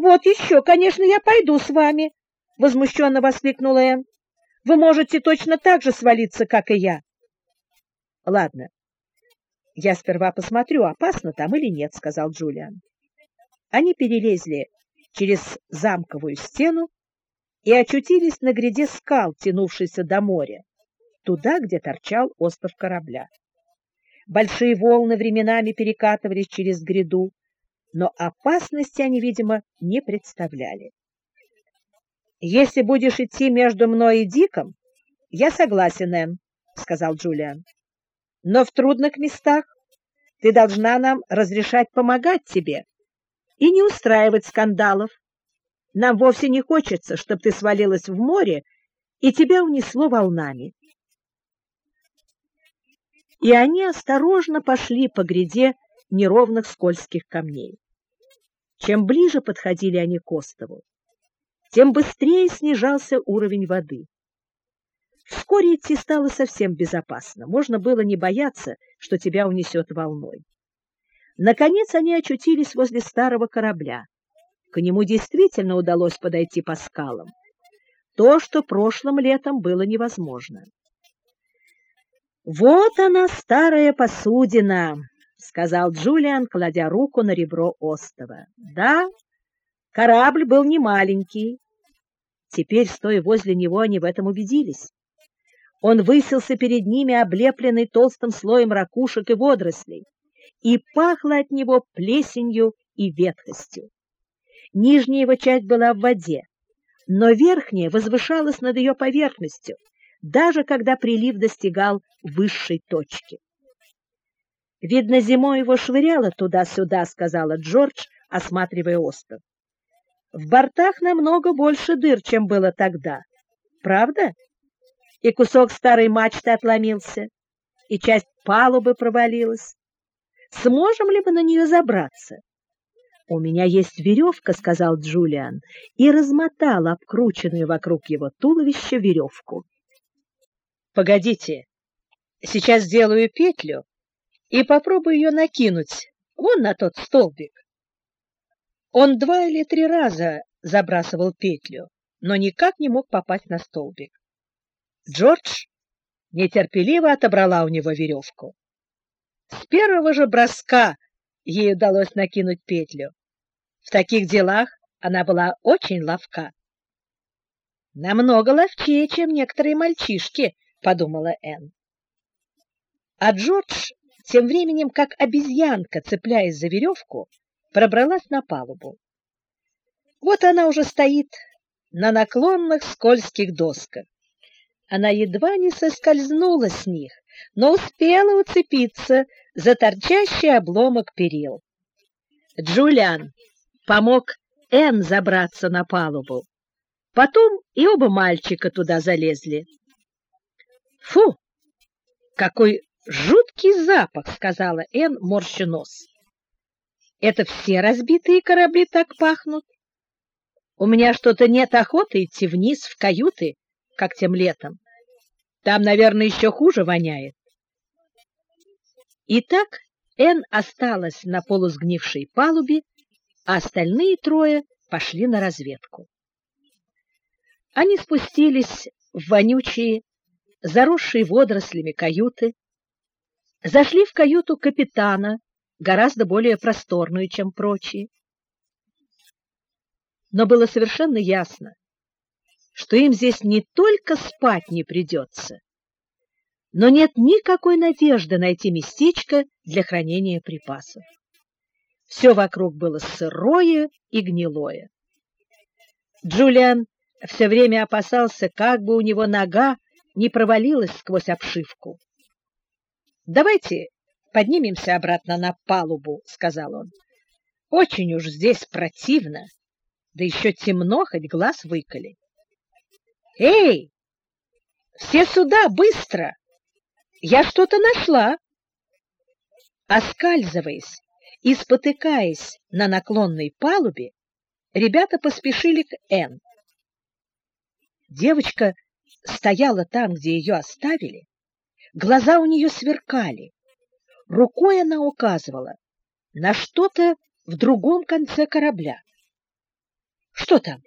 Вот еще, конечно, я пойду с вами, — возмущенно воскликнула Энн. — Вы можете точно так же свалиться, как и я. — Ладно, я сперва посмотрю, опасно там или нет, — сказал Джулиан. Они перелезли через замковую стену и очутились на гряде скал, тянувшейся до моря, туда, где торчал остров корабля. Большие волны временами перекатывались через гряду, но опасности они, видимо, не представляли. «Если будешь идти между мной и Диком, я согласен, Энн», — сказал Джулиан. «Но в трудных местах ты должна нам разрешать помогать тебе и не устраивать скандалов. Нам вовсе не хочется, чтобы ты свалилась в море и тебя унесло волнами». И они осторожно пошли по гряде неровных скользких камней. Чем ближе подходили они к острову, тем быстрее снижался уровень воды. Вскоре идти стало совсем безопасно. Можно было не бояться, что тебя унесет волной. Наконец они очутились возле старого корабля. К нему действительно удалось подойти по скалам. То, что прошлым летом было невозможно. «Вот она, старая посудина!» — сказал Джулиан, кладя руку на ребро остова. «Да, корабль был не маленький. Теперь, стоя возле него, они в этом убедились. Он высился перед ними, облепленный толстым слоем ракушек и водорослей, и пахло от него плесенью и ветхостью. Нижняя его часть была в воде, но верхняя возвышалась над ее поверхностью, даже когда прилив достигал высшей точки. Видно, зимой его швыряло туда-сюда, сказала Джордж, осматривая остров. В бортах намного больше дыр, чем было тогда. Правда? И кусок старой мачты отломился, и часть палубы провалилась. Сможем ли мы на нее забраться? «У меня есть веревка», — сказал Джулиан, и размотал обкрученную вокруг его туловища веревку. «Погодите, сейчас сделаю петлю и попробую ее накинуть вон на тот столбик. Он два или три раза забрасывал петлю, но никак не мог попасть на столбик. Джордж нетерпеливо отобрала у него веревку. С первого же броска ей удалось накинуть петлю. В таких делах она была очень ловка. «Намного ловчее, чем некоторые мальчишки», — подумала Энн. А Джордж тем временем, как обезьянка, цепляясь за веревку, пробралась на палубу. Вот она уже стоит на наклонных скользких досках. Она едва не соскользнула с них, но успела уцепиться за торчащий обломок перил. Джулиан помог Энн забраться на палубу. Потом и оба мальчика туда залезли. «Фу! Какой «Жуткий запах», — сказала Энн, морща нос. «Это все разбитые корабли так пахнут? У меня что-то нет охоты идти вниз в каюты, как тем летом. Там, наверное, еще хуже воняет». Итак, Энн осталась на полусгнившей палубе, а остальные трое пошли на разведку. Они спустились в вонючие, заросшие водорослями каюты, зашли в каюту капитана, гораздо более просторную, чем прочие. Но было совершенно ясно, что им здесь не только спать не придется, но нет никакой надежды найти местечко для хранения припасов. Все вокруг было сырое и гнилое. Джулиан все время опасался, как бы у него нога не провалилась сквозь обшивку. Давайте поднимемся обратно на палубу, сказал он. Очень уж здесь противно, да еще темно, хоть глаз выколи. Эй, все сюда, быстро! Я что-то нашла. Оскальзываясь и спотыкаясь на наклонной палубе, ребята поспешили к Энн. Девочка стояла там, где ее оставили, Глаза у нее сверкали. Рукой она указывала на что-то в другом конце корабля. Что там?